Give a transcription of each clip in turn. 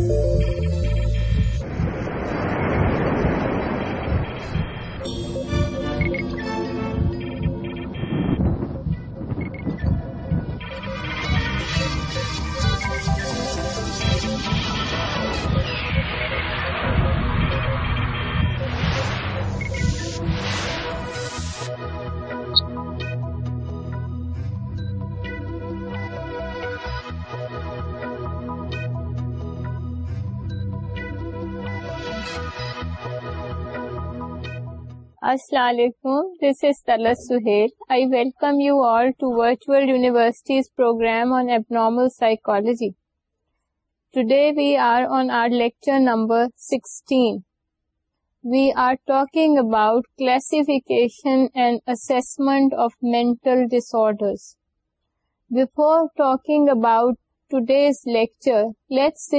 Thank you. السلام علیکم this is تلس Sohail I welcome you all to virtual universities programme university پروگرامل psychology today we are on our lecture number sixteen we are talking about classification and assessment of mental disorder before talking about today's lecture let's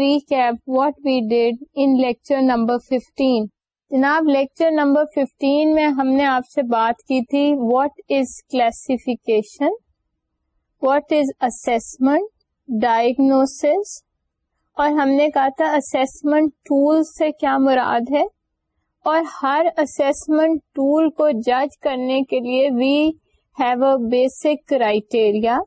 what we did in lecture number fifteen جناب lecture number 15 میں ہم نے آپ سے بات کی تھی what is classification what is assessment diagnosis اور ہم نے کہا تھا اسمنٹ ٹول سے کیا مراد ہے اور ہر اسمنٹ ٹول کو جج کرنے کے لیے we have a basic criteria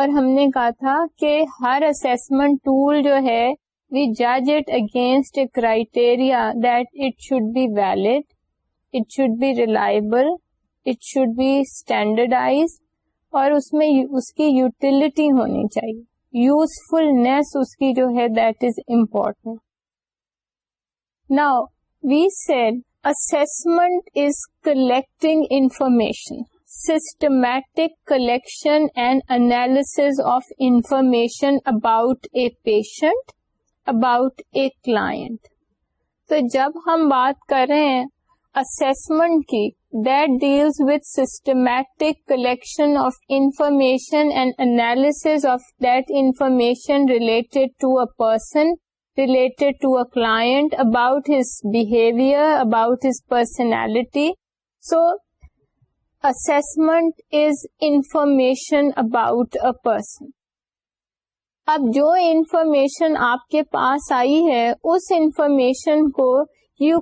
اور ہم نے کہا تھا کہ ہر اسمنٹ ٹول جو ہے وی جج it against a criterion it should be valid it should be reliable it should be standardised اور اس میں اس کی یوٹیلیٹی ہونی چاہیے یوز فل نیس اس کی جو ہے that is important now we said assessment is collecting information systematic collection and analysis of information about a patient about a client تو جب ہم بات کر رہے ہیں اسسمنٹ کی that deals with systematic collection of information and analysis of that information related to a person related to a client about his behaviour about his personality so assessment is information about a person اب جو information آپ کے پاس آئی ہے اس information کو you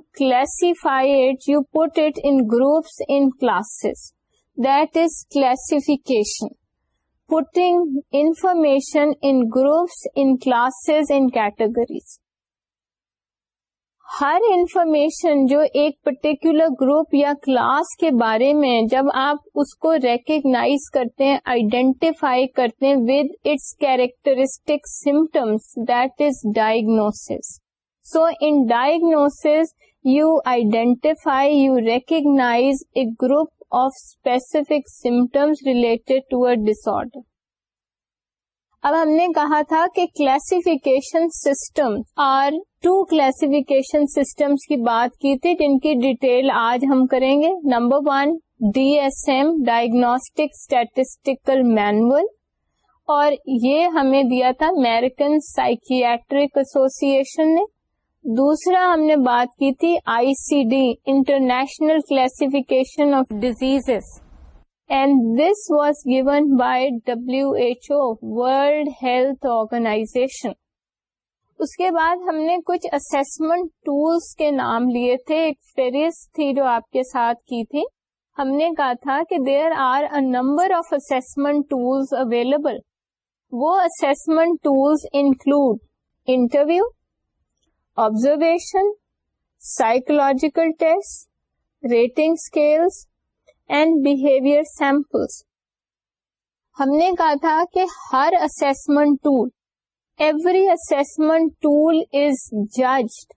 it you put it in groups in classes that is classification putting information in groups in classes in categories ہر انفارمیشن جو ایک پرٹیکولر گروپ یا کلاس کے بارے میں جب آپ اس کو ریکگنائز کرتے ہیں آئیڈینٹیفائی کرتے ہیں with its characteristic symptoms that is diagnosis so in diagnosis you identify you recognise a group of specific symptoms related to a disorder اب ہم نے کہا تھا کہ کلاسفکیشن سسٹم اور ٹو کلاسفکیشن سسٹمس کی بات کی تھی جن کی ڈیٹیل آج ہم کریں گے number one D S M diagnostic statistical manual اور یہ ہمیں دیا تھا امیرکن سائکیٹرک ایسوسی ایشن نے دوسرا ہم نے بات کی تھی I C D international classification of disease and this was given by W H O world health organisation اس کے بعد ہم نے کچھ اسسمنٹ ٹولس کے نام لیے تھے ایک فیریس تھی جو آپ کے ساتھ کی تھی ہم نے کہا تھا کہ there are a number of assessment tools available وہ assessment tools include interview observation psychological test rating scales and behaviour samples ہم نے کہا تھا کہ ہر assessment tool every assessment tool is judged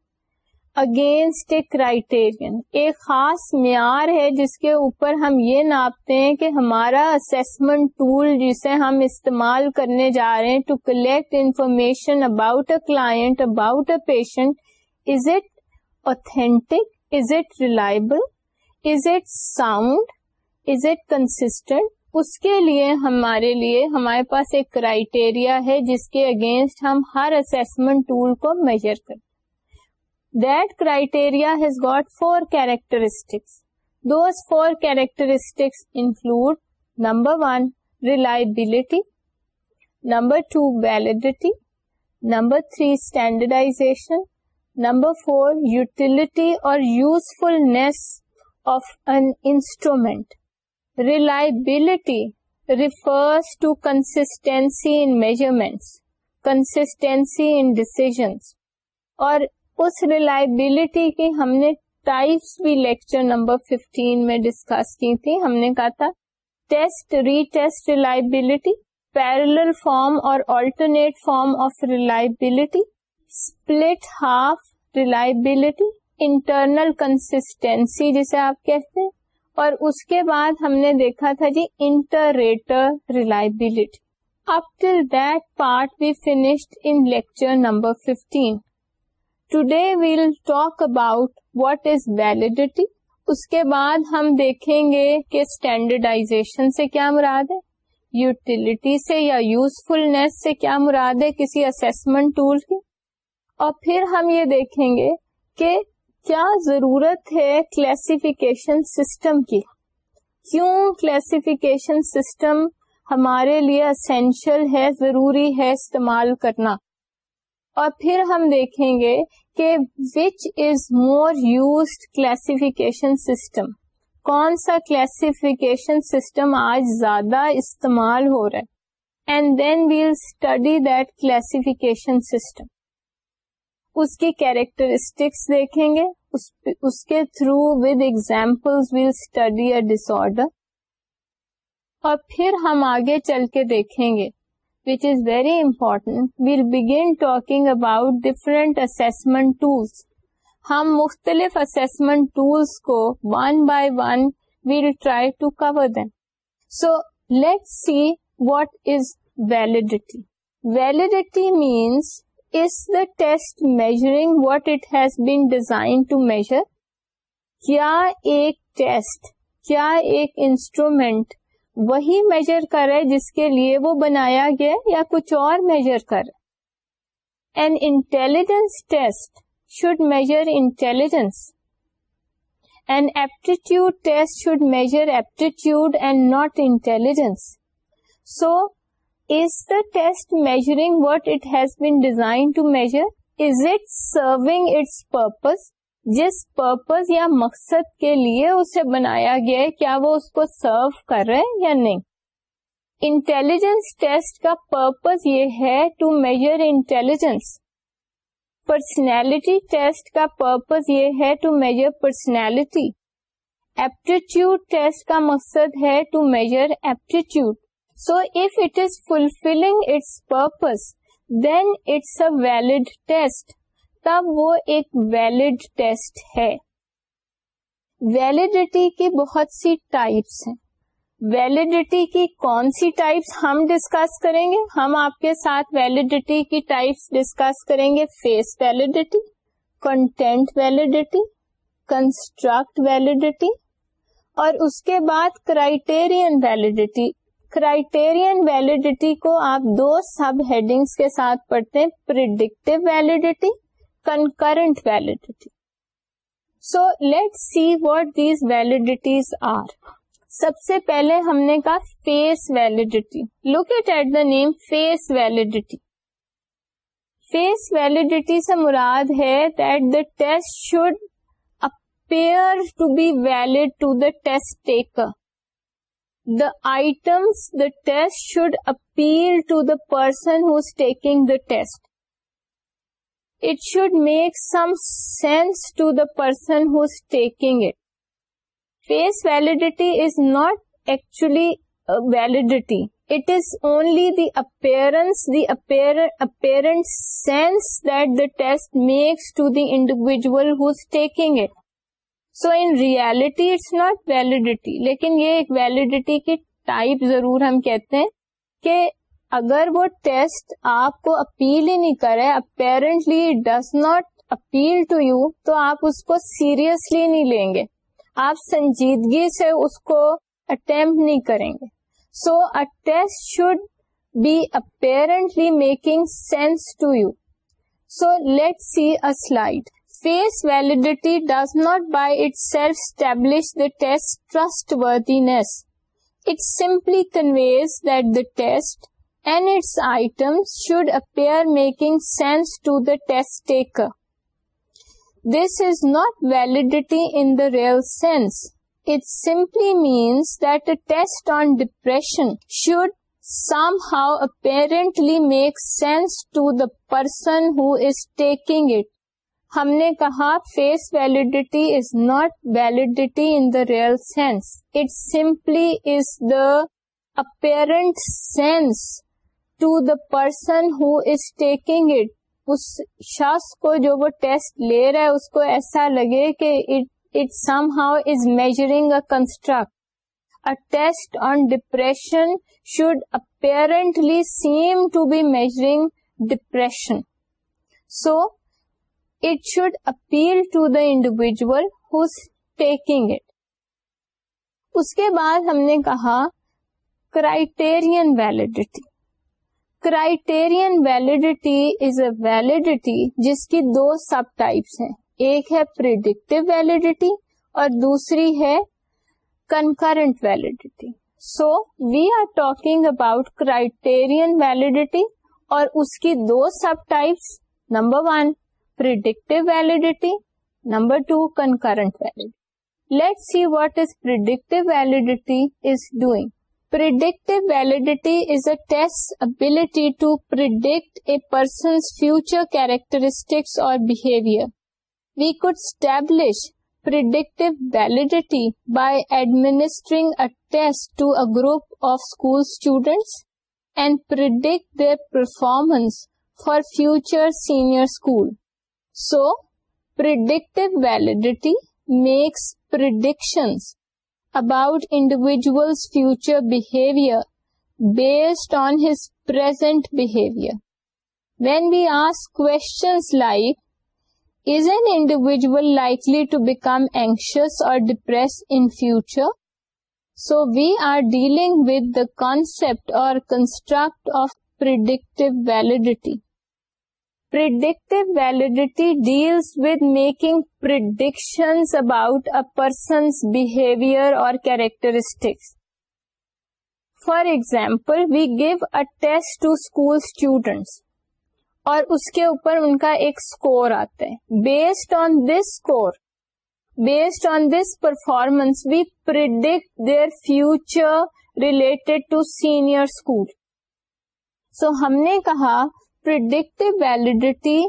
against a کرائٹیر ایک خاص معیار ہے جس کے اوپر ہم یہ ناپتے ہیں کہ ہمارا اسسمنٹ ٹول جسے ہم استعمال کرنے جا رہے ہیں to collect information about a client about a patient is it authentic is it reliable is it sound اس کے لیے ہمارے لیے ہمارے پاس ایک کرائٹیریا ہے جس کے اگینسٹ ہم ہر اسمنٹ ٹول کو میزر کر has got four characteristics those four characteristics include number one reliability number two validity number three standardisation number four utility اور usefulness of an instrument reliability refers to consistency in measurement consistency in decisions اور اس reliability کی ہم نے types بھی lecture number 15 میں discuss کی تھی ہم نے کہا تھا test retest reliability parallel form اور alternate form of reliability split half reliability internal consistency جسے آپ کہتے ہیں اور اس کے بعد ہم نے دیکھا تھا جی inter reliability up till that part we finished in lecture number 15 today we'll talk about what is validity اس کے بعد ہم دیکھیں گے کہ اسٹینڈرڈائزیشن سے کیا مراد ہے یوٹیلیٹی سے یا یوزفلنیس سے کیا مراد ہے کسی اسمنٹ ٹول کی اور پھر ہم یہ دیکھیں گے کہ کیا ضرورت ہے کلاسیفیکیشن سسٹم کی کیوں کلاسیفیکیشن سسٹم ہمارے لیے اسینشل ہے ضروری ہے استعمال کرنا اور پھر ہم دیکھیں گے کہ which is more used classification system کون سا کلاسیفیکیشن سسٹم آج زیادہ استعمال ہو رہا ہے and then we'll study that classification system اس کی کیریکٹرسٹکس دیکھیں گے اس کے through with example we'll study a disorder اور پھر ہم آگے چل کے دیکھیں گے which is very important we'll begin talking about different assessment tools ہم مختلف اسسمنٹ ٹولس کو one by one we'll try to cover then so let see what is validity validity means test measuring what it has been design to measure کیا ایک test کیا ایک instrument وہی major کرے جس کے لیے وہ بنایا گیا یا کچھ اور میجر کرے intelligence test should measure intelligence and aptitude test should measure aptitude and not intelligence so test measuring what it has been design سرگ اٹس پرپز جس پرپز یا مقصد کے لیے اسے بنایا گیا ہے کیا وہ اس کو سرو کر رہے یا نہیں انٹیلیجنس ٹیسٹ کا پرپز یہ ہے to measure intelligence personality test کا پرپز یہ ہے to measure personality aptitude test کا مقصد ہے to measure aptitude so if it is fulfilling its purpose then it's a valid test تب وہ ایک ویلڈ ٹیسٹ ہے ویلڈیٹی کی بہت سی ٹائپس ہیں ویلڈیٹی کی کون سی ٹائپس ہم ڈسکس کریں گے ہم آپ کے ساتھ ویلڈیٹی کی ٹائپس ڈسکس کریں گے face validity content validity construct validity اور اس کے بعد کرائٹیرئن ویلڈیٹی کرائٹیرئن ویلڈیٹی کو آپ دو سب ہیڈنگس کے ساتھ پڑھتے ہیں predictive concurrent validity so let see what these validities are سب سے پہلے ہم نے کہا face validity locate at the name face validity face validity سے مراد ہے that the test should to be valid to the test taker the items, the test should appeal to the person who's taking the test. It should make some sense to the person who's taking it. Face validity is not actually a validity. It is only the appearance, the apparent sense that the test makes to the individual who's taking it. So in reality it's not validity لیکن یہ ایک validity کی type ضرور ہم کہتے ہیں کہ اگر وہ ٹیسٹ آپ کو اپیل ہی نہیں کرے apparently does not appeal to you تو آپ اس کو سیریسلی نہیں لیں گے آپ سنجیدگی سے اس کو اٹمپٹ نہیں کریں گے so a test should be apparently making sense to you so let see slide face validity does not by itself establish the test trustworthiness. It simply conveys that the test and its items should appear making sense to the test taker. This is not validity in the real sense. It simply means that a test on depression should somehow apparently make sense to the person who is taking it. ہم نے کہا face validity is not validity in the real sense it simply is the apparent sense to the person who is taking it اس شخص کو جو وہ test لے رہا ہے اس کو ایسا لگے کہ it somehow is measuring a construct a test on depression should apparently seem to be measuring depression so it should appeal to the individual who's taking it اس کے بعد ہم نے کہا criterion validity criterion validity is a validity جس کی دو sub types ہیں ایک ہے پرڈکٹیو ویلڈیٹی اور دوسری ہے concurrent validity so we are talking about criterion validity اور اس کی دو sub types number one number two concurrent validity let see واٹکٹ validity validity to person future characteristics اور performance for future senior school So, predictive validity makes predictions about individual's future behavior based on his present behavior. When we ask questions like, is an individual likely to become anxious or depressed in future? So we are dealing with the concept or construct of predictive validity. Validity deal with making person behaviour اور characteristics for example we give a test to school student اور اس کے اوپر ان کا ایک score آتا ہے based on this score based on this performance we predict their future related to senior school so ہم نے کہا predictive validity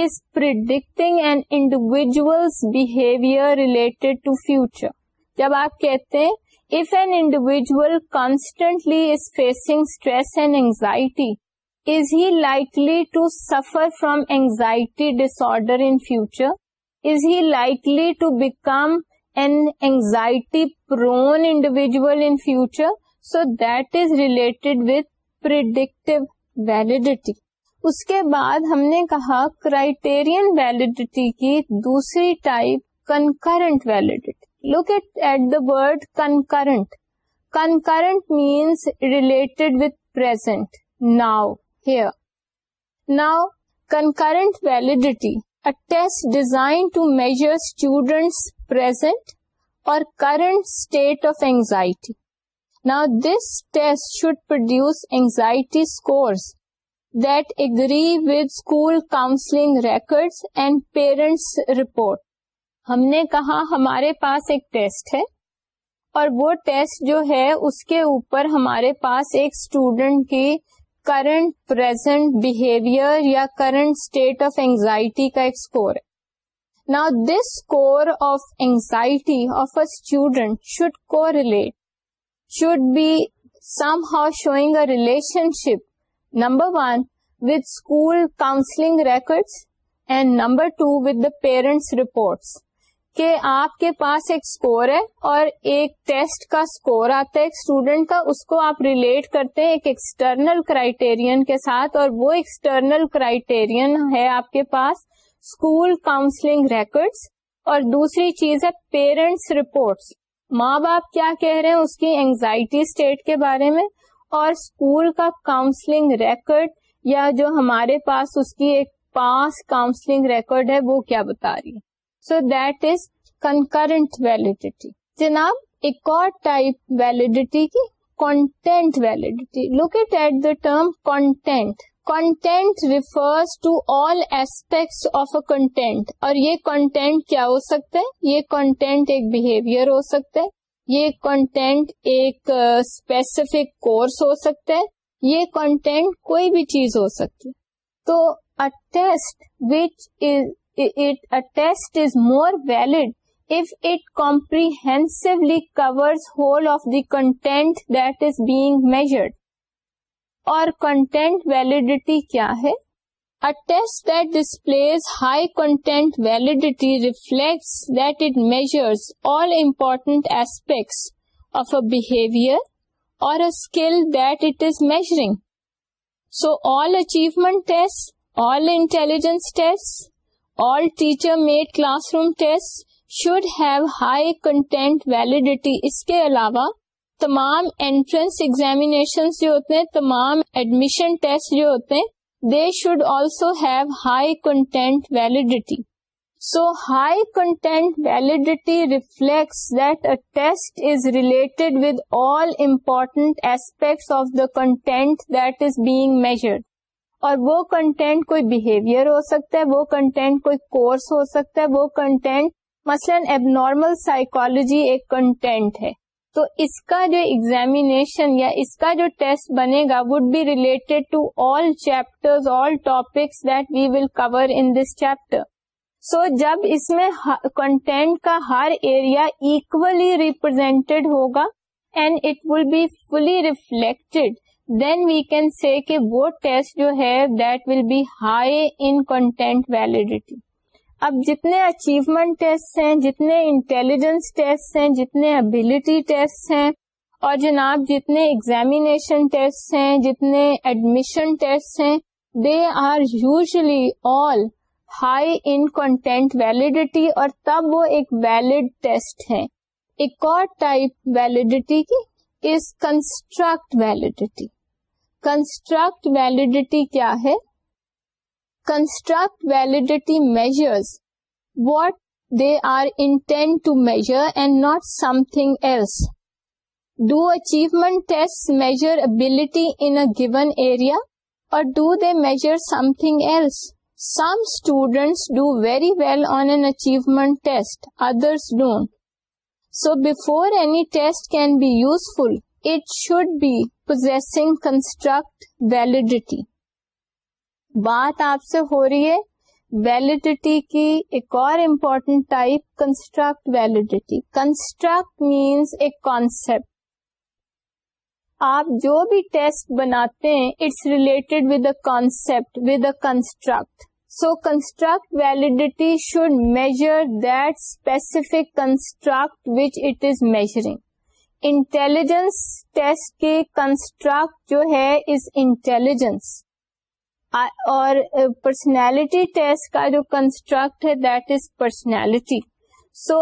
is predicting an individual's behaviour related to future جب آپ کہتے ہیں if an individual constantly is facing stress and anxiety is he likely to suffer from anxiety disorder in future is he likely to become an anxiety prone individual in future so that is related with predictive validity اس کے بعد ہم نے کہا criterion validity کی دوسری type concurrent validity look at at the word concurrent concurrent means related with present now here now concurrent validity a test design to measure students present اور current state of anxiety now this test should produce anxiety scores that agree with school counseling records and parents report. ہم نے کہا ہمارے پاس ایک test ہے اور وہ ٹیسٹ جو ہے اس کے اوپر ہمارے پاس ایک اسٹوڈنٹ کی کرنٹ پرزینٹ بہیویئر یا کرنٹ اسٹیٹ آف اینگزائٹی کا ایک اسکور ہے نا this score of anxiety of a student should کو relate should be somehow showing a relationship number one with school counseling records and number two with the parents reports کہ آپ کے پاس ایک score ہے اور ایک test کا اسکور آتا ہے ایک اسٹوڈینٹ کا اس کو آپ ریلیٹ کرتے ہیں ایک ایکسٹرنل کرائٹیرئن کے ساتھ اور وہ ایکسٹرنل کرائٹیرئن ہے آپ کے پاس اسکول کاؤنسلنگ ریکڈس اور دوسری چیز ہے پیرنٹس رپورٹس ماں باپ کیا کہہ رہے ہیں اس کی اینگزائٹی اسٹیٹ کے بارے میں اور اسکول کا کاؤنسلنگ ریکارڈ یا جو ہمارے پاس اس کی ایک پاس کاؤنسلنگ ریکارڈ ہے وہ کیا بتا رہی ہے so that is concurrent validity جناب ایک اور ٹائپ ویلڈیٹی کی content validity locate at the term content content refers to all aspects of a content اور یہ کانٹینٹ کیا ہو سکتا ہے یہ کانٹینٹ ایک بہیویئر ہو سکتا ہے یہ کنٹینٹ ایک اسپیسیفک کورس ہو سکتا ہے یہ کنٹینٹ کوئی بھی چیز ہو سکتی تو a test which a test is more valid if it comprehensively covers whole of the content that is being measured اور کنٹینٹ ویلڈیٹی کیا ہے test that display high content validity reflect it میزرٹینٹ aspects of a اور اس کے علاوہ تمام entrants examination جو ہوتے ہیں تمام ایڈمیشن ٹیسٹ جو ہوتے ہیں they should also have high content validity so high content validity that that test is related with all important aspects of the content that is being measured. اور وہ content کوئی بہیویئر ہو سکتا ہے وہ content کوئی کورس ہو سکتا ہے وہ کنٹینٹ مثلاً ایب نارمل سائیکولوجی ایک کنٹینٹ ہے تو اس کا جو ایگزامیشن یا اس کا جو ٹیسٹ بنے گا would be related to all all chapter topics that we will cover in this chapter so جب اس میں کنٹینٹ کا ہر ایریا ایکولی ریپرزینٹیڈ ہوگا and it will be fully reflected then we can see کہ وہ ٹیسٹ جو ہے that will be high in content validity اب جتنے اچیومنٹ ٹیسٹ ہیں جتنے انٹیلیجنس ٹیسٹ ہیں جتنے ابلیٹی ٹیسٹ ہیں اور جناب جتنے ایگزامینیشن ٹیسٹ ہیں جتنے ایڈمیشن ٹیسٹ ہیں they are usually all high in content validity اور تب وہ ایک ویلڈ ٹیسٹ ہیں ایک اور ٹائپ ویلڈیٹی کی is construct validity construct validity کیا ہے construct validity measures what they are intend to measure and not something else. Do achievement tests measure ability in a given area or do they measure something else? Some students do very well on an achievement test, others don't. So before any test can be useful, it should be possessing construct validity. بات آپ سے ہو رہی ہے validity کی ایک اور important type construct validity construct means a concept آپ جو بھی ٹیسٹ بناتے ہیں it's related with a concept with a construct so construct validity should measure that specific construct which it is measuring intelligence test کی construct جو ہے is intelligence اور personality test کا جو کنسٹرکٹ ہے that is personality so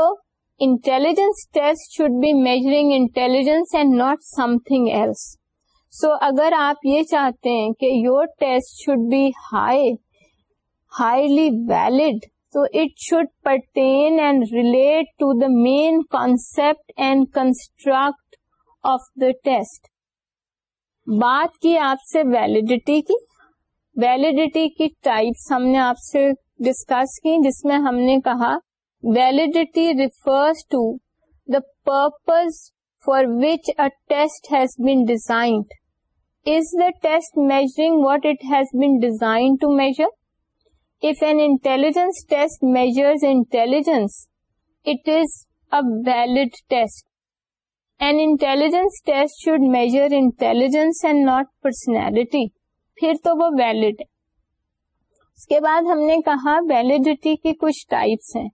intelligence test should be measuring intelligence and not something else so اگر آپ یہ چاہتے ہیں کہ your test should be high highly valid so it should pertain and relate to the main concept and construct of the test بات کی آپ سے ویلڈیٹی کی ویلڈیٹی کی ٹائپس ہم نے آپ سے ڈسکس کی جس میں ہم نے کہا validity refers to the purpose for which a test has been designed is the test measuring what it has been design to measure if an intelligence test measures intelligence it is a valid test An intelligence test should measure intelligence and not personality پھر تو وہ valid ہے اس کے بعد ہم نے کہا validity کی کچھ ٹائپس ہیں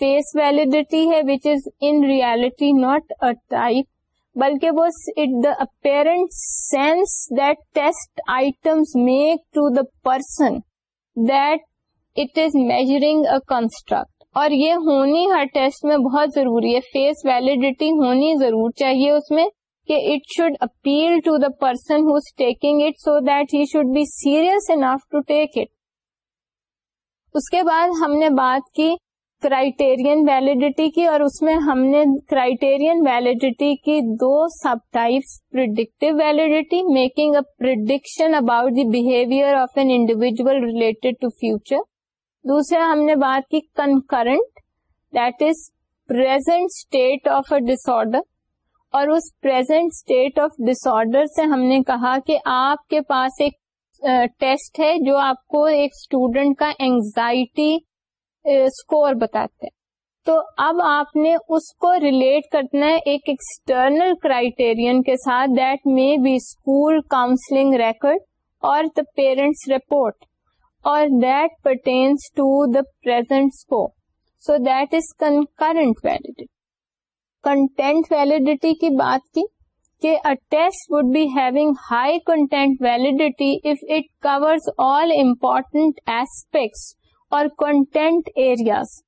فیس ویلڈیٹی ہے which is in reality not a type بلکہ وہ it the apparent sense that test items make to the person that it is measuring desiring construct اور یہ ہونی ہر ٹیسٹ میں بہت ضروری ہے فیس ویلڈیٹی ہونی ضرور چاہیے اس میں کہ it should appeal to the person who's taking it so that he should be serious enough to take it اس کے بعد ہم نے بات کی کرائٹیرئن ویلڈیٹی کی اور اس میں ہم نے کرائیٹیر ویلڈیٹی کی دو sub types predictive validity making a prediction about the behaviour of an individual related to future دوسرا ہم نے بات کی concurrent that is present state of a disorder اور اس present state of disorder سے ہم نے کہا کہ آپ کے پاس ایک ٹیسٹ ہے جو آپ کو ایک اسٹوڈینٹ کا اینگزائٹی اسکور بتاتے تو اب آپ نے اس کو ریلیٹ کرنا ہے ایک ایکسٹرنل کرائیٹیرین کے ساتھ that may be school counselling record اور دا پیرنٹس رپورٹ اور that pertains to the present score so that is concurrent validity content validity کی بات کی کہ a test would having high content validity if it covers all important aspects اور content areas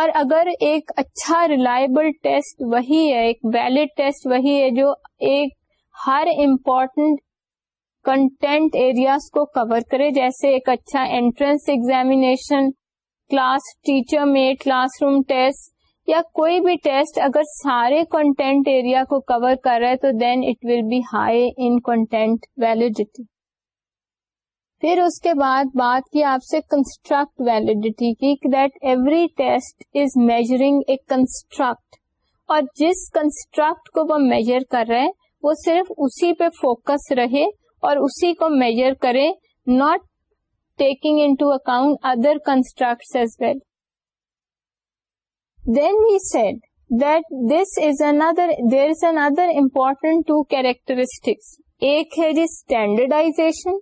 اور اگر ایک اچھا ریلائبل ٹیسٹ وہی ہے ایک ویلڈ ٹیسٹ وہی ہے جو ایک ہر امپورٹنٹ کنٹینٹ ایریاز کو کور کرے جیسے ایک اچھا انٹرنس ایگزامیشن کلاس ٹیچر میں کلاس روم ٹیسٹ یا کوئی بھی ٹیسٹ اگر سارے کنٹینٹ ایریا کو کور کر رہا ہے تو then it will be high in content validity پھر اس کے بعد بات کی آپ سے کنسٹرکٹ ویلڈیٹی کی that every test is measuring a construct اور جس کنسٹرکٹ کو وہ میجر کر رہے وہ صرف اسی پہ فوکس رہے اور اسی کو میجر کرے not taking into account other construct as well then we set this is another there is another important two characteristics ایک ہے اسٹینڈرڈائزیشن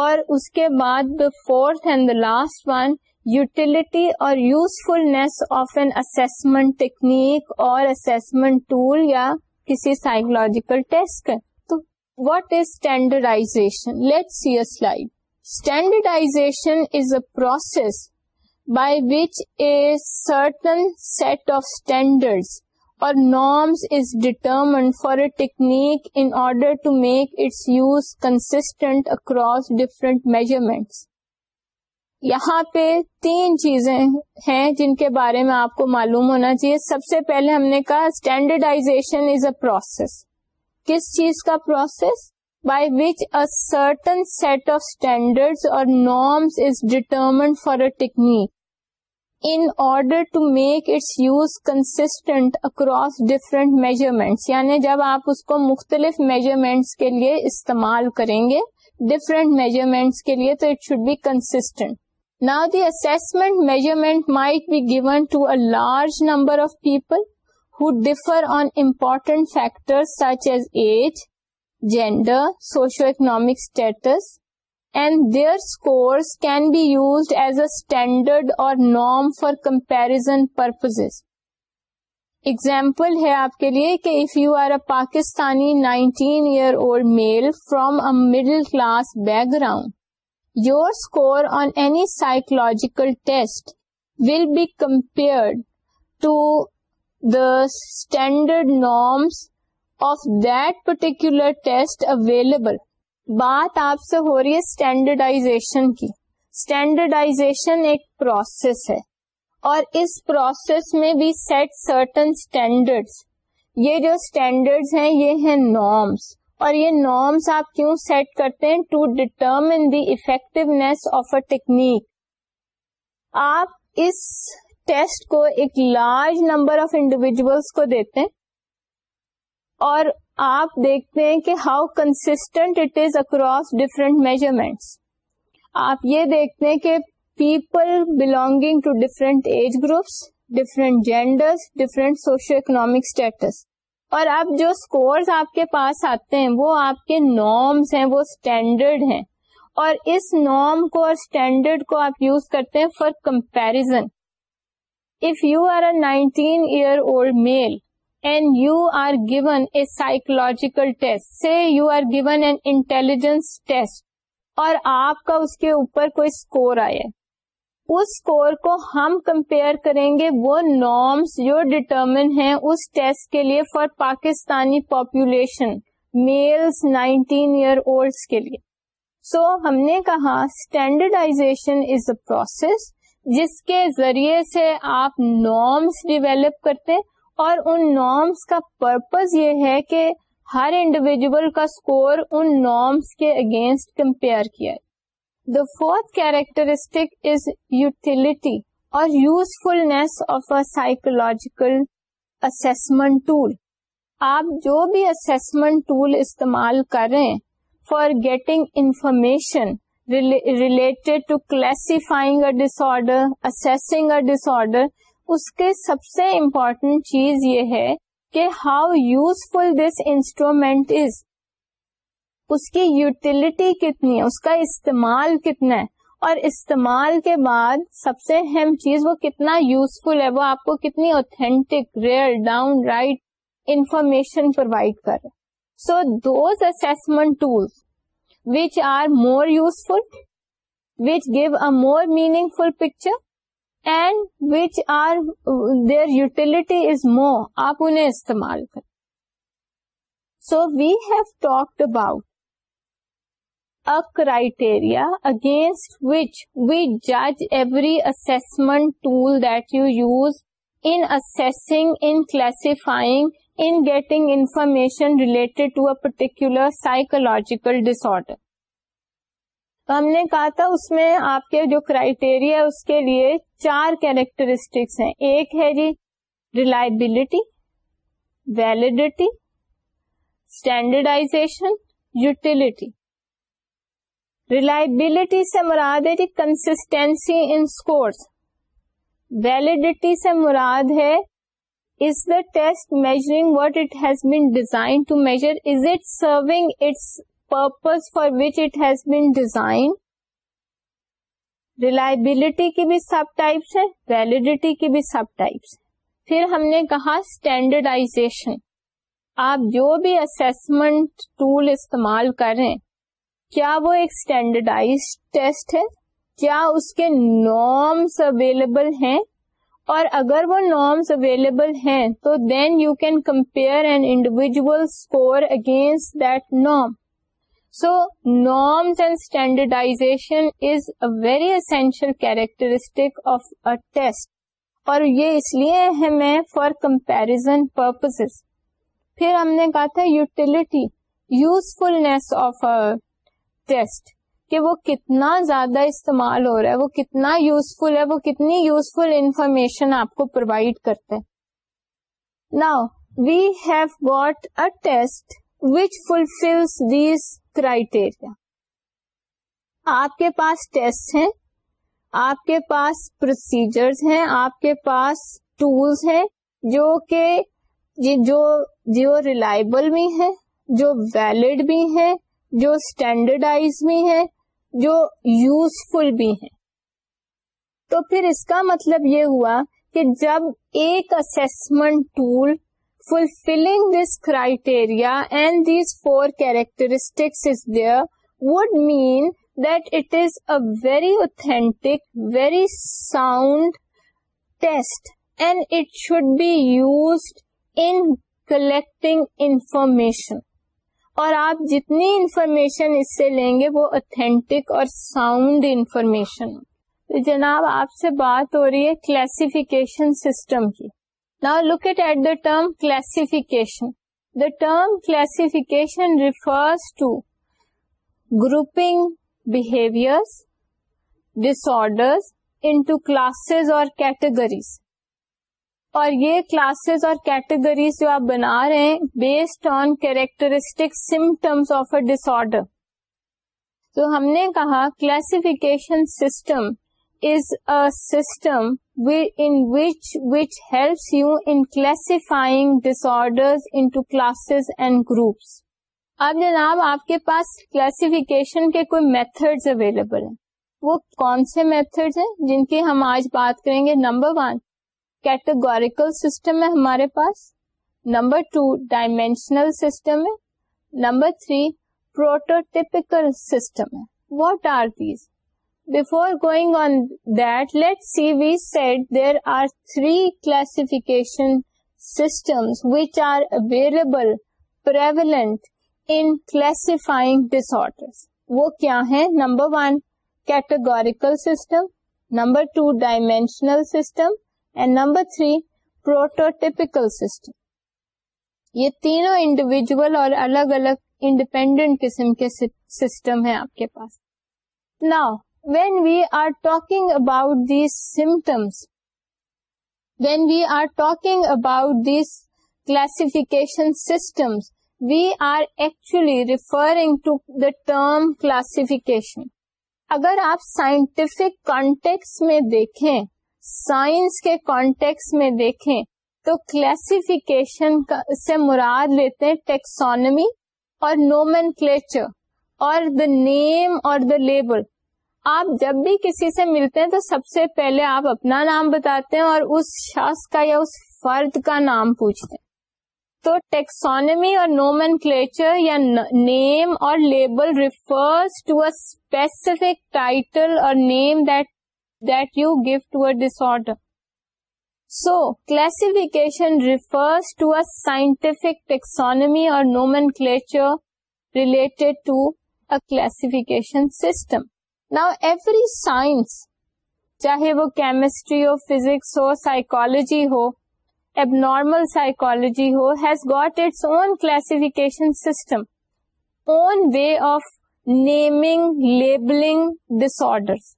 اور اس کے بعد fourth and the last one utility اور usefulness of an assessment technique اور tool یا کسی psychological test what is standardization let see you سلائی standardization is a process by which a certain set of standards اور norms is determined for a technique in order to make its use constant across different measurements یہاں پہ تین چیزیں ہیں جن کے بارے میں آپ کو معلوم ہونا چاہیے سب سے پہلے ہم نے کہا اسٹینڈرڈائزیشن از اے پروسیس کس چیز کا process by which a certain set of standard اور norms is determined for a technique in order to make its use constant across different measurements یعنی جب آپ اس کو مختلف میجرمنٹس کے لیے استعمال کریں گے ڈفرینٹ میجرمنٹس کے لیے تو اٹ شوڈ بی کنسٹینٹ نا the assessment measurement might be given to a large number of people who differ on important factor such as age gender socio economic status and their scores can be use as a standard اور norm for comparison purpose example ہے آپ کے لیے کہ if you are a Pakistani nineteen year old male from a middle class background your score on any psychological test will be compared to the standard norms of that particular test available بات آپ سے ہو رہی ہے standardisation کی standardisation ایک process ہے اور اس پروسیس میں بھی سیٹ سرٹن اسٹینڈرڈ یہ جو اسٹینڈرڈ ہیں یہ ہیں نارمس اور یہ نارمس آپ کیوں سیٹ کرتے ہیں to determine effectiveness of a technique آپ اس ٹیسٹ کو ایک لارج نمبر آف انڈیویجلس کو دیتے ہیں اور آپ دیکھتے ہیں کہ how constant it is across different measurements آپ یہ دیکھتے ہیں کہ people belonging to different age groups different genders different socio economic status اور اب جو اسکورس آپ کے پاس آتے ہیں وہ آپ کے نارمس ہیں وہ اسٹینڈرڈ ہیں اور اس نارم کو اور اسٹینڈرڈ کو آپ یوز کرتے ہیں for comparison if you are a nineteen year old male and you are given a psychological test say you are given an intelligence test اور آپ کا اس کے اوپر کوئی اسکور آئے اسکور کو ہم کمپیئر کریں گے وہ نارمس جو ڈیٹرمن ہے اس ٹیسٹ کے لیے for Pakistani population males nineteen year old کے لیے سو ہم نے کہا اسٹینڈرڈائزیشن از اے پروسیس جس کے ذریعے سے آپ نارمس ڈیویلپ کرتے اور ان نارمس کا پرپز یہ ہے کہ ہر انڈیویجل کا اسکور ان نارمس کے اگینسٹ کمپیئر کیا ہے the fourth characteristic is utility اور usefulness of a psychological assessment tool آپ جو بھی اسسمنٹ ٹول استعمال کر رہے for getting information related to classifying a disorder assessing a disorder اس کے سب سے امپورٹنٹ چیز یہ ہے کہ how useful this instrument is اس کی یوٹیلٹی کتنی ہے اس کا استعمال کتنا ہے اور استعمال کے بعد سب سے اہم چیز وہ کتنا یوزفل ہے وہ آپ کو کتنی authentic real down right information provide کرے so those assessment tools which are more useful which which give a more meaningful picture and which are their utility is more آپ انہیں استعمال کر so we have talked about a criteria against which we جج every assessment tool that you use in assessing in classifying in getting information related to a particular psychological disorder تو ہم نے کہا تھا اس میں آپ کے جو کرائٹیریا اس کے لیے چار کیریکٹرسٹکس ہیں ایک ہے جی reliability validity standardisation utility reliability سے مراد ہے جی کنسٹینسی ان اسکورس ویلڈیٹی سے مراد ہے is the test measuring what it has been design to measure is it serving its purpose for which it has been design reliability کی بھی sub types ہے ویلڈیٹی کی بھی سب ٹائپس پھر ہم نے کہا اسٹینڈرڈائزیشن آپ جو بھی اسسمنٹ ٹول استعمال کر رہے ہیں کیا وہ ایک اسٹینڈرڈائز ٹیسٹ ہے کیا اس کے نارمس اویلیبل ہیں اور اگر وہ نارمس اویلیبل ہیں تو then you can compare an individual score against that norm so norms and standardisation is a very essential characteristic of a test اور یہ اس لیے فار کمپیرزن پھر ہم نے کہا تھا یوٹیلٹی یوز فلنیس کہ وہ کتنا زیادہ استعمال ہو رہا ہے وہ کتنا یوزفل ہے وہ کتنی یوزفل انفارمیشن آپ کو پرووائڈ کرتا ہے نا have what a test which fulfils these criteria آپ کے پاس ٹیسٹ ہیں آپ کے پاس پروسیجر ہیں آپ کے پاس ٹولس ہیں جو کہ جو ریلائبل بھی ہے جو ویلڈ بھی ہے جو اسٹینڈرڈائز بھی ہے جو یوزفل بھی ہے تو پھر اس کا مطلب یہ ہوا کہ جب ایک assessment tool fulfilling this criteria and these four characteristics is there would mean that it is a very authentic, very sound test and it should be used in collecting information. اور آپ جتنی انفارمیشن اس سے لیں گے وہ authentic اور sound information جناب آپ سے بات ہو رہی ہے کلاسیفیکیشن سسٹم کی Now look at, at the term classification. The term classification refers to grouping behaviors, disorders into classes or categories. اور یہ کلاسز اور کیٹیگریز جو آپ بنا رہے ہیں based on characteristic symptoms of a disorder تو ہم نے کہا classification system is a system in which which helps you in classifying disorders into classes and groups اب جناب آپ کے پاس کلاسفیکیشن کے کوئی میتھڈ اویلیبل ہیں وہ کون سے میتھڈ ہیں جن کی ہم آج بات کریں گے نمبر ون کیٹیگوریکل سسٹم ہے ہمارے پاس نمبر ٹو ڈائمینشنل سسٹم ہے نمبر تھری پروٹوٹیپیکل سسٹم ہے what are these be going let see we set there are three classification system which are available prevalent in classifying this وہ کیا ہیں number one categorical system number two dimensional system and number three prototypical system یہ تینوں individual اور الگ الگ independent قسم کے سسٹم ہیں آپ کے پاس نا when we are talking about symptoms, when we are talking about these classification systems we are actually referring to the term classification. اگر آپ سائنٹیفک کانٹیکس میں دیکھیں سائنس کے کانٹیکس میں دیکھیں تو کلاسیفیکیشن سے مراد لیتے ہیں ٹیکسونمی اور نومن کلیچر اور دا نیم اور دا لیبل آپ جب بھی کسی سے ملتے ہیں تو سب سے پہلے آپ اپنا نام بتاتے ہیں اور اس شخص کا یا اس فرد کا نام پوچھتے ہیں تو ٹیکسونمی اور نومن کلیچر یا نیم اور label refers to specific title اور name that that you give to a disorder so classification refers to scientific taxonomy اور nomenclature related to classification system نا ایوری سائنس چاہے وہ chemistry ہو physics ہو psychology ہو abnormal psychology ہو has got its own classification system own way of naming labelling disorders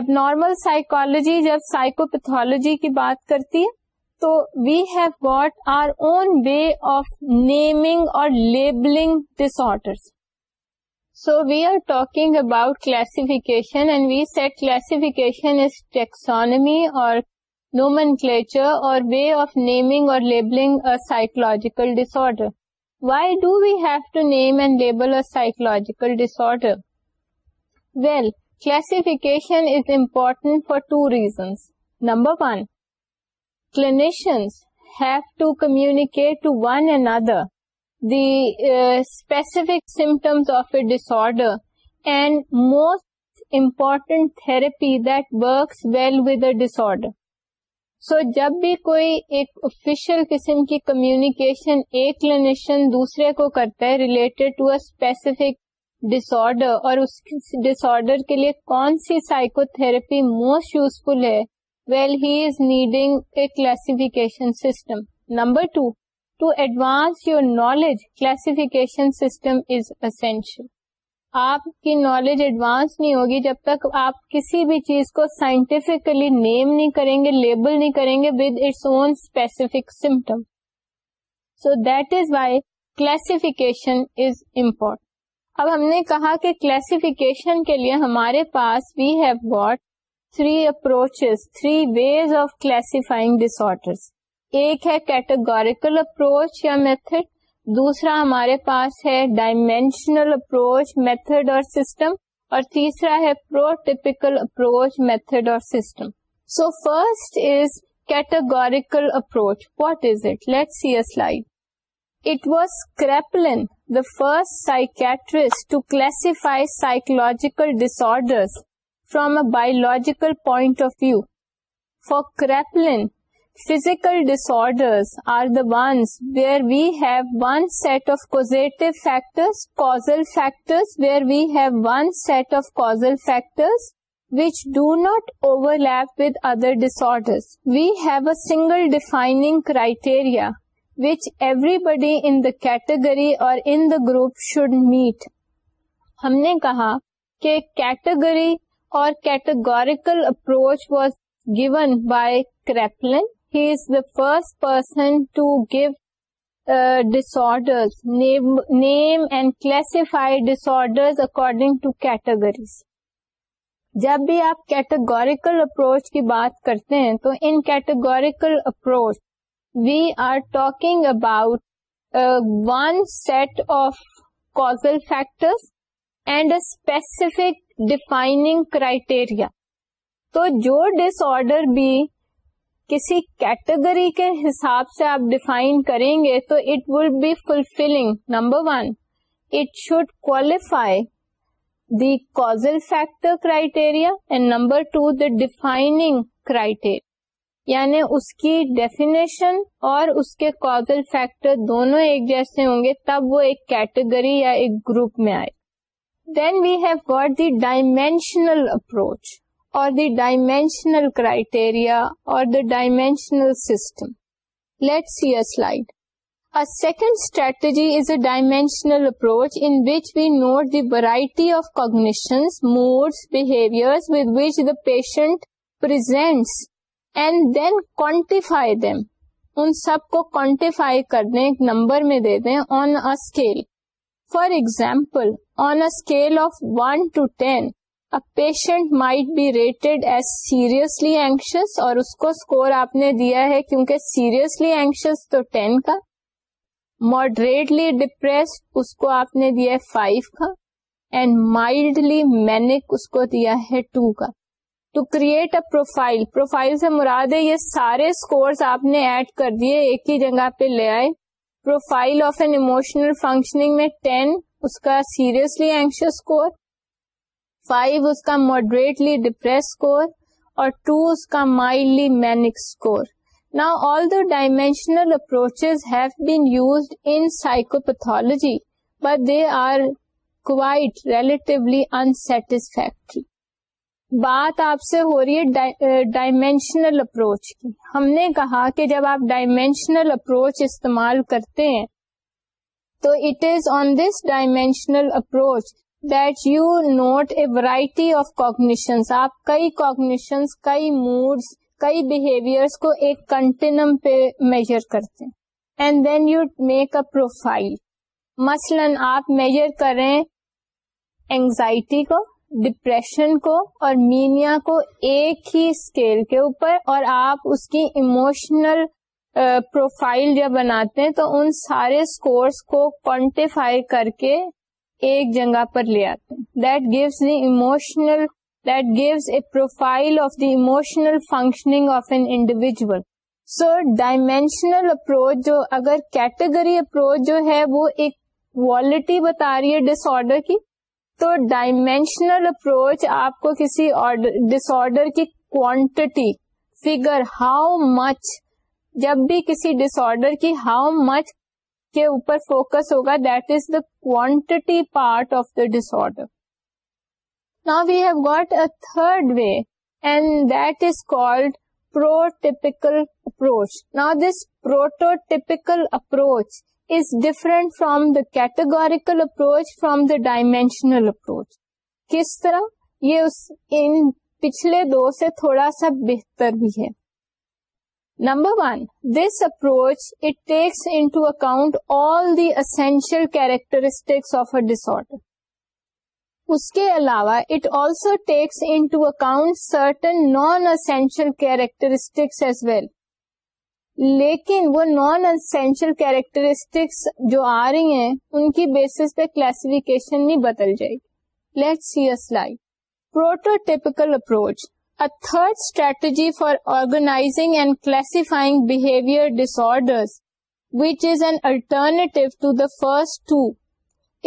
abnormal psychology جب psychopathology کی بات کرتی ہے تو we have got are own way of naming اور labelling disorders So we are talking about classification, and we said classification is taxonomy or nomenclature or way of naming or labeling a psychological disorder. Why do we have to name and label a psychological disorder? Well, classification is important for two reasons. Number one, clinicians have to communicate to one another the specific symptoms of a disorder and most important therapy works well with a disorder so جب بھی کوئی ایک official قسم کی communication ایک clinician دوسرے کو کرتا ہے related to a specific disorder اور اس ڈسڈر کے لیے کون سی سائیکو تھراپی موسٹ یوزفل ہے well he is needing a classification system number two to advance your knowledge classification system is essential آپ کی نالج ایڈوانس نہیں ہوگی جب تک آپ کسی بھی چیز کو سائنٹیفکلی نیم نہیں کریں گے لیبل نہیں کریں گے with its own specific symptom so that is why classification is important اب ہم نے کہا کہ کلیسیفیکیشن کے لیے ہمارے پاس we have got three approach three ways of disorders ایک ہے کیٹاگوریکل اپروچ یا میتھڈ دوسرا ہمارے پاس ہے ڈائمینشنل اپروچ میتھڈ اور سسٹم اور تیسرا ہے پروٹیپیکل اپروچ میتھڈ اور system so first is categorical approach what is it late see a it was Kraepelin the first psychiatrist to classify psychological disorder from a biological point of view for Kraepelin فیکل disorder are the ones where we have one set of cause factors factor where we have one set of causal factor which do not overlap with other disorder we have a single defining criteria which everybody in the category اور in the group should meet ہم نے کہا کہ category اور categorical approach was given by Kraepelin first person to give disorder name and classify disorder according to categories جب بھی آپ categorical approach کی بات کرتے ہیں تو in categorical approach we are talking about one set of causal factors and a specific defining criteria تو جو ڈس آرڈر بھی کسی کیٹیگری کے حساب سے آپ ڈیفائن کریں گے تو it will be fulfilling number one it should qualify the causal factor criteria and number two the defining criteria یعنی اس کی ڈیفینیشن اور اس کے کازل فیکٹر دونوں ایک جیسے ہوں گے تب وہ ایک کیٹیگری یا ایک گروپ میں آئے then we have got the dimensional approach or the dimensional criteria or the dimensional system. Let's see a slide. A second strategy is a dimensional approach in which we note the variety of cognitions, moods, behaviors with which the patient presents and then quantify them. ان سب کو quantify karne ایک number میں دے دیں on a scale. For example, on a scale of 1 to patient might be rated as seriously anxious اور اس کو score آپ نے دیا ہے کیونکہ سیریسلی اینکشس تو ٹین کا ماڈریٹلی ڈپریس اس کو آپ نے دیا ہے فائیو کا اینڈ مائلڈلی مینک اس کو دیا ہے ٹو کا to create a profile profile سے مراد ہے یہ سارے اسکور آپ نے ایڈ کر دیے ایک ہی جگہ پہ لے آئے profile of an emotional functioning میں ٹین اس کا سیریسلی اینکشس اسکور فائیو اس کا ماڈریٹلی ڈپریس اسکور اور ٹو اس کا مائلڈلی مینک اسکور نا آل دا ڈائمینشنل اپروچ ہیلوجی but they are quite relatively unsatisfactory بات آپ سے ہو رہی ہے ڈائمینشنل اپروچ uh, کی ہم نے کہا کہ جب آپ ڈائمینشنل اپروچ استعمال کرتے ہیں تو it is on this dimensional approach that you note a variety of cognitions آپ کئی کوگنیشنس کئی موڈس کئی بہیویئر کو ایک کنٹینم پہ میجر کرتے ہیں and then you make a profile مثلاً آپ میجر کریں اینگزائٹی کو ڈپریشن کو اور مینیا کو ایک ہی اسکیل کے اوپر اور آپ اس کی ایموشنل پروفائل uh, جب بناتے ہیں تو ان سارے اسکورس کو کوانٹیفائی کر کے ایک جگہ پر لے آتے ہیں that gives the emotional that gives a profile of the emotional functioning of an individual so dimensional approach جو اگر کیٹیگری اپروچ جو ہے وہ ایک کوالٹی بتا رہی ہے ڈس آرڈر کی تو ڈائمینشنل اپروچ آپ کو کسی ڈس آرڈر کی کوانٹٹی فیگر ہاؤ مچ جب بھی کسی ڈس آرڈر کی ہاؤ مچ کے اوپر فوکس ہوگا that is the quantity part of the disorder نا we have what a third way and that is called prototypical approach نا this prototypical approach is different from the categorical approach from the dimensional approach کس طرح یہ اس ان پچھلے دو سے تھوڑا سا بہتر بھی ہے number one this approach it's into account all the essential characteristics اس کے علاوہ certain non essential characteristics as well لیکن وہ نان اسل کیریکٹرسٹکس جو آ رہی ہیں ان کی بیس پہ کلاسفیکیشن نہیں بدل جائے گی let see a prototypical approach a third strategy for organising and class behaviour disorder which is an alternate to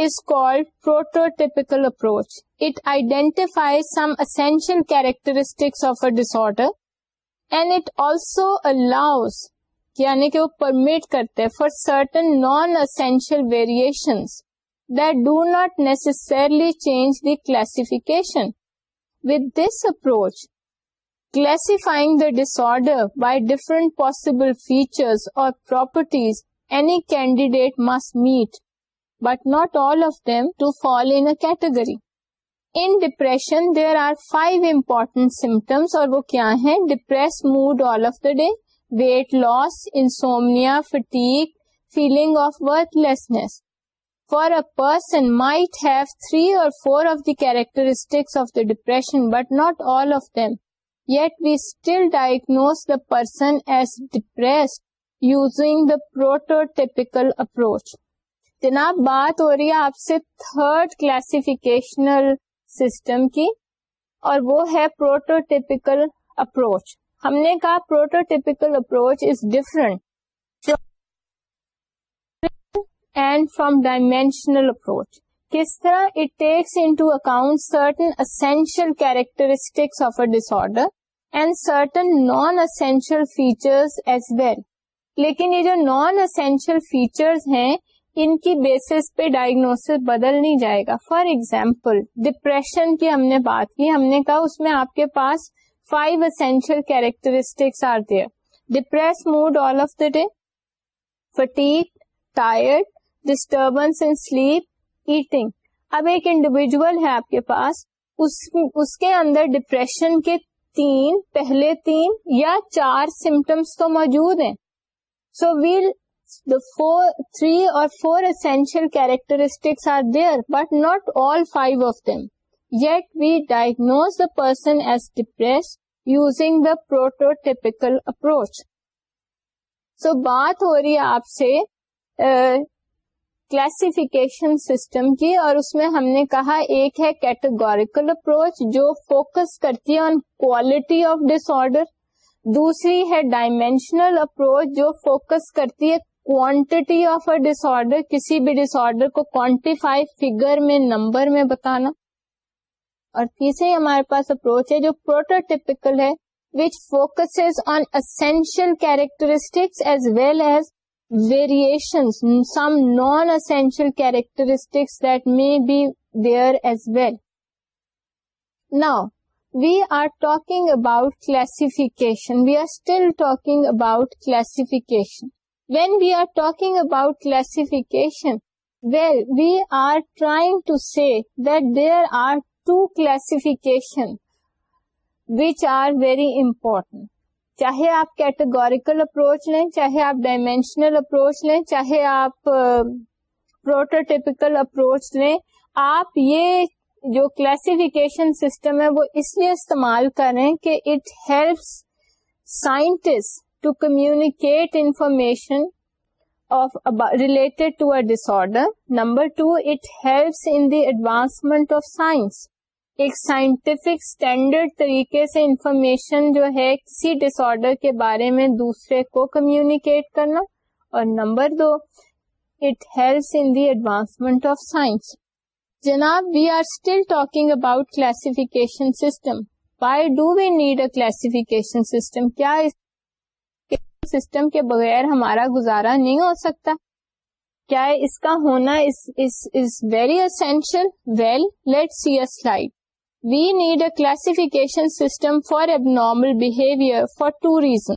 is called approach it identify some essential characteristic of a disorder and it also allows یعنی کہ وہ permit کرتے for certain non essential variations that do not necessarily change the classification with this approach classify the disorder different possible features or properties any candidate must meat but not all of them to fall in category in depression there are five important symptoms اور وہ کیا ہے depressed mood all of the day weight loss insomnia fatigue feeling of worthlessness for a person might have three اور four of the characteristics of the depression but not all of them yet we still diagnose the person as depressed using the prototypical approach جناب بات ہو رہی ہے آپ سے third classificational system کی اور وہ ہے پروٹوٹیپیکل اپروچ ہم نے کہا prototypical approach is different and from dimensional approach کس طرح it takes into account certain essential characteristics of a disorder as well. لیکن یہ جو نان اسینشیل فیچرز ہیں ان کی بیسس پہ ڈائگنوس بدل نہیں جائے گا فار ایگزامپل ڈپریشن کی ہم نے بات کی ہم نے کہا اس میں آپ کے پاس five essential characteristics are there depressed mood all of the day فٹی tyre disturbance in sleep eating اب ایک انڈیویجل ہے آپ کے پاس اس کے اندر ڈپریشن کے تین پہلے تین یا چار سمٹمس تو موجود ہیں سو ویل فور تھری اور four essential characteristics are there but not all five of them yet we diagnose the person as depressed using the prototypical approach so بات ہو رہی ہے آپ سے کلاسفکیشن سسٹم کی اور اس میں ہم نے کہا ایک ہے کیٹیگوریکل اپروچ جو فوکس کرتی ہے آن کوالٹی آف آرڈر دوسری ہے ڈائمینشنل اپروچ جو فوکس کرتی ہے کوانٹیٹی آف ڈس آرڈر کسی بھی آرڈر کو کوانٹیفائی فیگر میں نمبر میں بتانا اور تیسری ہمارے پاس اپروچ ہے جو پروٹوٹیپیکل ہے which focus on essential characteristics as well as variations, some non-essential characteristics that may be there as well. Now, we are talking about classification. We are still talking about classification. When we are talking about classification, well, we are trying to say that there are two classifications which are very important. چاہے آپ categorical اپروچ لیں چاہے آپ dimensional اپروچ لیں چاہے آپ پروٹوٹیپیکل اپروچ لیں آپ یہ جو کلاسیفیکیشن سسٹم ہے وہ اس لیے استعمال کریں کہ it helps scientist to communicate information related to a disorder number two it helps in the advancement of science ایک سائنٹیفک اسٹینڈرڈ طریقے سے انفارمیشن جو ہے کسی ڈس آرڈر کے بارے میں دوسرے کو کمیونیکیٹ کرنا اور نمبر دو it helps in the advancement of science جناب we are still talking about classification system why do we need a classification system کیا سسٹم کے بغیر ہمارا گزارا نہیں ہو سکتا کیا اس کا ہونا very essential well late see a slide we need a classification system for abnormal behaviour for two reason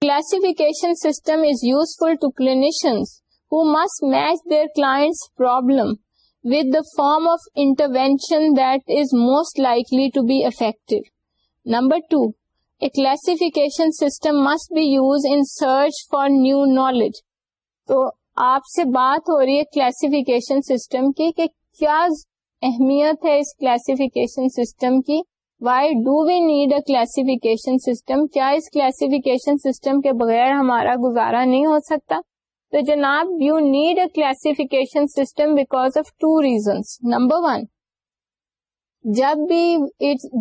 classification system is useful to clinician class problem form of intervention that is most likely to be effect number two a classification system must be use in search for new knowledge تو آپ سے بات ہو رہی ہے classification system کی کہ کیا اہمیت ہے اس کلاسیفیکیشن سسٹم کی why do we need a classification system کیا اس کلاسیفکیشن سسٹم کے بغیر ہمارا گزارا نہیں ہو سکتا تو جناب you need a classification system because of two reasons number one جب بھی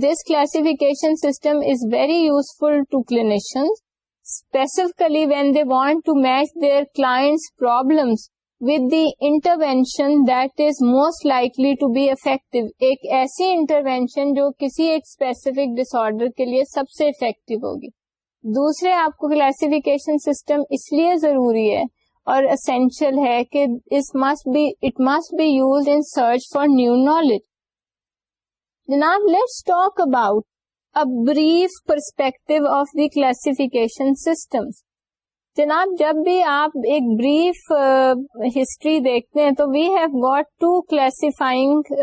this classification system is very useful to clinician specifically when they want to match their class problems with the intervention that is most likely to be effect ایک ایسی intervention جو کسی ایک specific disorder کے لیے سب سے effective ہوگی دوسرے آپ کو کلاسفکیشن سسٹم اس لیے ضروری ہے اور اسینشل ہے کہ this must be it must be use in search for new knowledge جناب let talk about a brief perspective of the classification system جناب جب بھی آپ ایک بریف ہسٹری دیکھتے ہیں تو we have got two classifying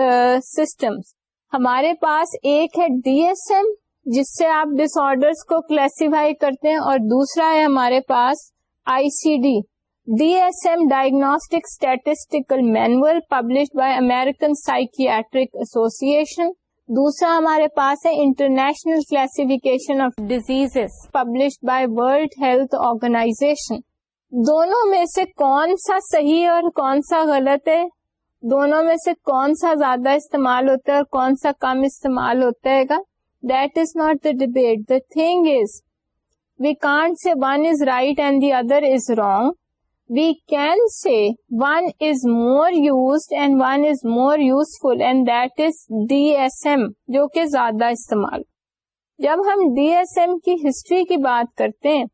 systems ہمارے پاس ایک ہے ڈی ایس ایم جس سے آپ ڈس آرڈرس کو کلاسیفائی کرتے ہیں اور دوسرا ہے ہمارے پاس I C D D S M diagnostic statistical manual published by American psychiatric association دوسرا ہمارے پاس ہے international classification of disease publish by world health organization دونوں میں سے کون سا صحیح اور کون سا غلط ہے دونوں میں سے کون سا زیادہ استعمال ہوتا ہے اور کون سا کم استعمال ہوتا ہے گا that is not the debate the thing is we can't say one is right and the other is wrong we can say one is more used and one is more useful and and that is D S M جو کہ زیادہ استعمال جب ہم D S M کی history کی بات کرتے ہیں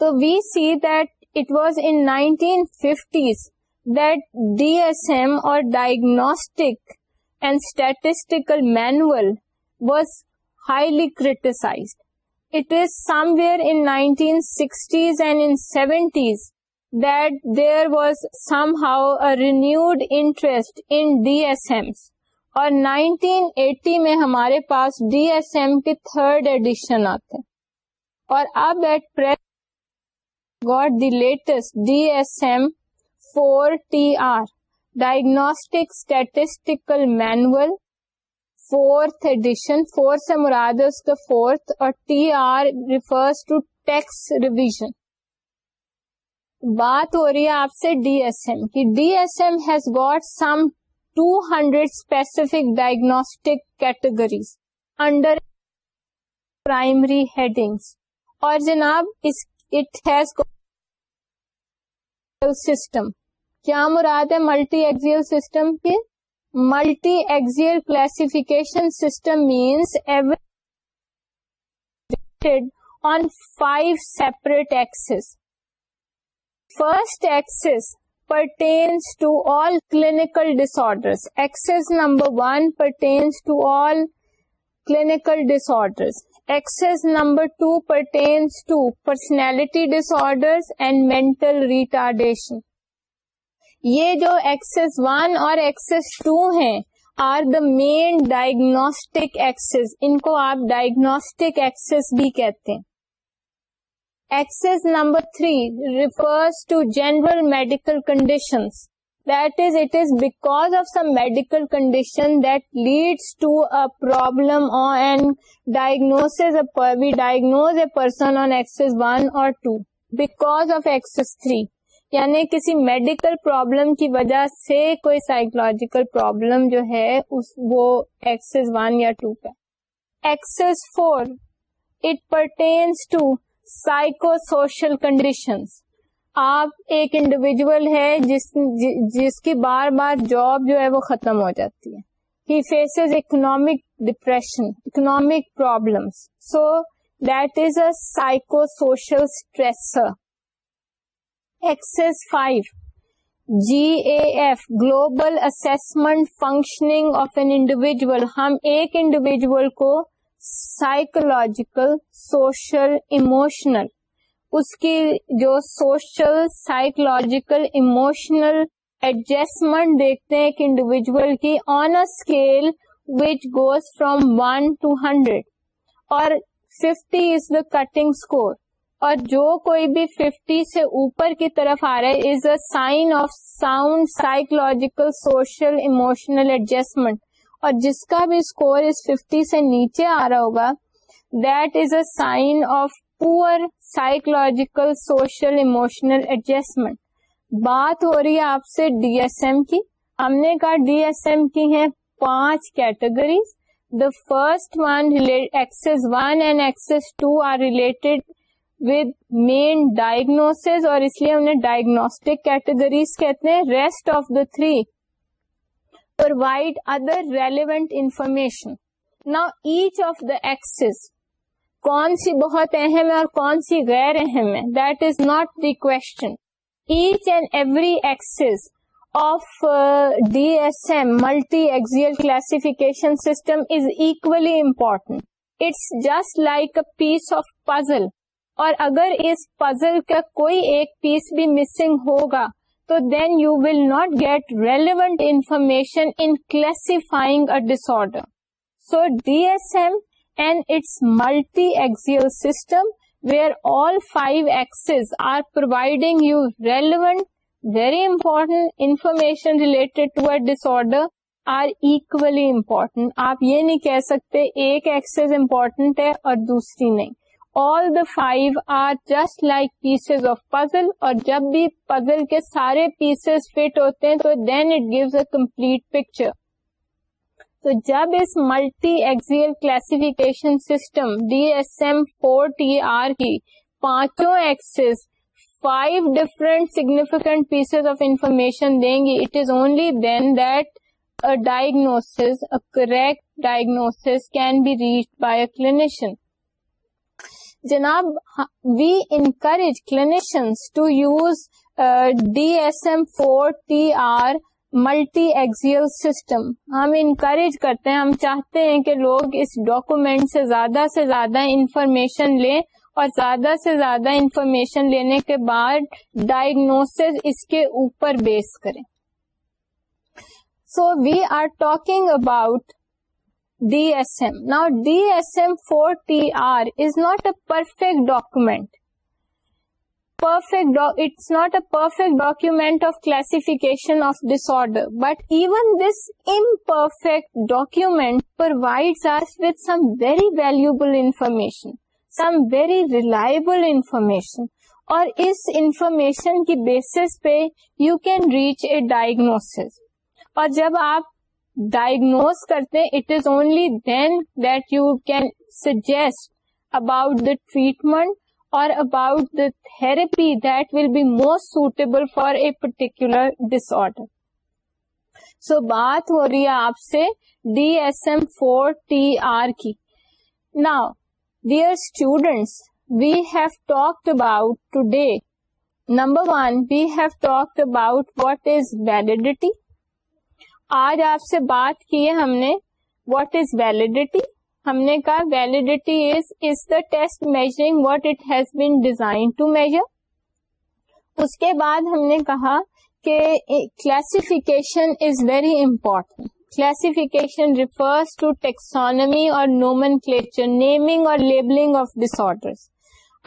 تو see that D S M اور diagnostic and statistical manual was highly criticised is somewhere in 1960s and in 70s اور 1980 میں ہمارے پاس ڈی ایس ایم کے تھرڈ ایڈیشن آتے اور اب at got latest D S M four T R diagnostic statistical manual fourth edition four سے مراد اس کا فورتھ اور T R refers to text revision بات ہو رہی ہے آپ سے ڈی ایس ایم کی D S M has got some two hundred specific diagnostic categories under primary heading اور جناب اٹ ہیز سسٹم کیا مراد ہے ملٹی سسٹم کی multi axial classification system means ایوریڈ on five separate axes first axis pertains to all clinical disorders axis number one pertains to all clinical disorder axis number two pertains to personality disorder and mental retardation یہ جو axis one اور axis two ہے are the main diagnostic Axis ان کو آپ diagnostic Axis بھی کہتے ہیں three refers to general medical condition that is it is back of some medical condition that's to a problem diagnose diagnose a person on axis 1 اور 2 because of axis 3 یعنی کسی medical problem کی وجہ سے کوئی سائکولوجیکل پرابلم جو ہے اس وہ ایکسس ون یا ٹو پہ axis four it pertains to psycho social condition آپ ایک انڈیویجل ہے جس جس کی بار بار جاب جو ہے وہ ختم ہو جاتی ہے ہی economic depression economic problem so that is a psycho social stress axis five G A F global assessment functioning of an individual ہم ایک انڈیویجل کو سائیکولوجیکل سوشل اموشنل اس کی جو سوشل سائیکولوجیکل اموشنل ایڈجسٹمنٹ دیکھتے ہیں ایک انڈیویجل کی on a scale which goes from one to hundred اور fifty is the cutting score اور جو کوئی بھی ففٹی سے اوپر کی طرف آ رہا ہے is a sign of sound psychological social emotional adjustment اور جس کا بھی اسکور اس ففٹی سے نیچے آ رہا ہوگا that is a sign of poor psychological social emotional adjustment بات ہو رہی ہے آپ سے ڈی ایس ایم کی ہم نے کہا ڈی ایس ایم کی ہیں پانچ categories the first one axis one and axis two are related with main diagnose اور اس لیے انہیں ڈائگنوسٹک کیٹیگریز کہتے ہیں rest of the three provide other relevant information no each of the axes کون سی بہت اہم ہے اور کون سی غیر اہم ہے that is not the question each and every axes of D S M multi axial classification system is equally important it's just like a piece of puzzle اور اگر اس پزل کا کوئی ایک پیس بھی مسنگ ہوگا تو then you will not get relevant information in classifying a disorder so D S M and it's multi axial system where all five axes are providing you relevant very important information related to a disorder are equally important آپ یہ نہیں کہہ سکتے ایک Axis important ہے اور دوسری نہیں all the five are just like pieces of puzzle اور جب بھی پزل کے سارے پیسز فٹ ہوتے ہیں تو then it gives a complete picture تو جب اس multi ایکز classification system D S M four T R کی پانچوں axes five different significant pieces of information دیں گی it is only then that diagnose correct diagnose can be reach by a clinician جناب we encourage clinicians to use D S M four T R multi axial system ہم encourage کرتے ہیں ہم چاہتے ہیں کہ لوگ اس ڈاکومینٹ سے زیادہ سے زیادہ انفارمیشن لیں اور زیادہ سے زیادہ انفارمیشن لینے کے بعد ڈائگنوس اس کے اوپر بیس کریں so we are talking about D S M not D S M four T R is not a perfect document perfect it not a perfect document of classification of disorder but even this imperfect document provide are with some very valuable information some very reliable information اور اس information کی basis پہ you can reach a diagnose اور جب آپ diagnose کرتے it is only then that you can suggest about the treatment اور about the therapy that will be most suitable for a particular disorder so بات ہو رہی ہے آپ سے D S M four T R کی نا dear students we have talked about today number one we have talked about what is validity آج آپ سے بات کی ہے ہم نے واٹ از ویلڈیٹی ہم نے کہا validity is is the test measuring what it has been design to measure اس کے بعد ہم نے کہا کہ classification is very important classification refers to taxonomy اور نومن کلیچر نیمنگ اور لیبلنگ آف ڈس آرڈرس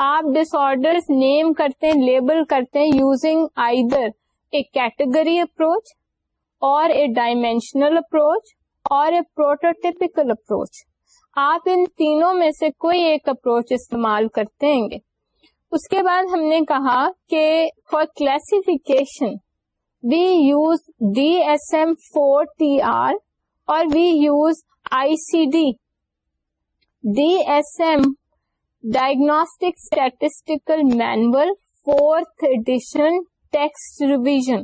آپ ڈس آرڈر نیم کرتے ہیں لیبل کرتے ہیں using either a category approach اور اے ڈائمینشنل اپروچ اور اے پروٹوٹیپیکل اپروچ آپ ان تینوں میں سے کوئی ایک اپروچ استعمال کرتے ہیں گے اس کے بعد ہم نے کہا کہ for classification we use D S M four T R اور we use I C D D S M diagnostic statistical manual fourth edition text revision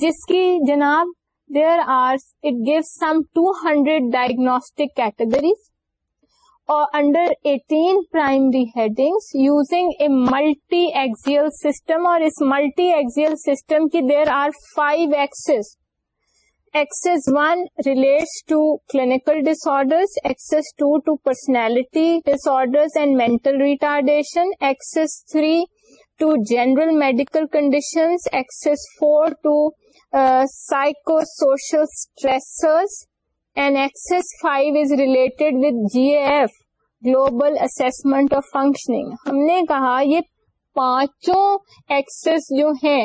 جس کی جناب there are it give some two hundred diagnostic categories اور under eighteen primary heading using a multi axial system اور اس multi axial system کی there are five axes axis one relates to clinical disorders, axis to to personality dish and and mental retardation axis three to general medical condition axis four to psycho social five related with G A F global assessment اور functioning ہم نے کہا یہ پانچوں جو ہیں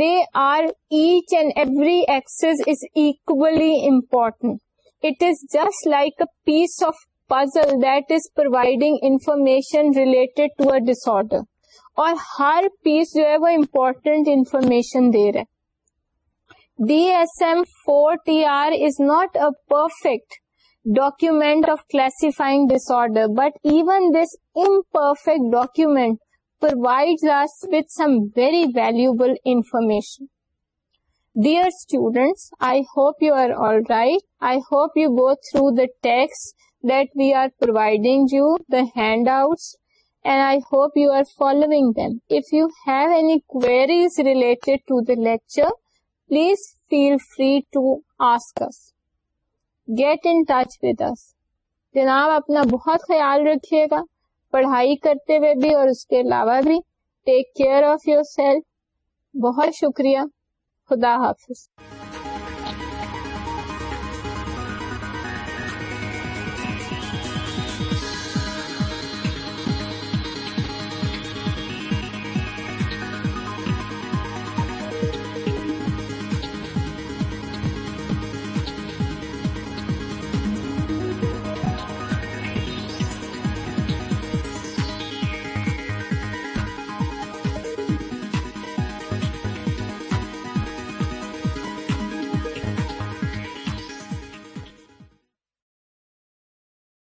they are each and every axis is equally important it is just like a piece of puzzle that is providing information related to a disorder اور ہر پیس جو ہے وہ امپورٹنٹ انفارمیشن دے رہا ہے D S M four T R is not a perfect document of classifying disorder but even this imperfect document provide us with some very valuable information dear students I hope you are all right I hope you go through the text that we are providing you the handouts please feel free to ask get in touch with جناب اپنا بہت خیال رکھیے گا پڑھائی کرتے ہوئے بھی اور اس کے علاوہ بھی take care of yourself بہت شکریہ خدا حافظ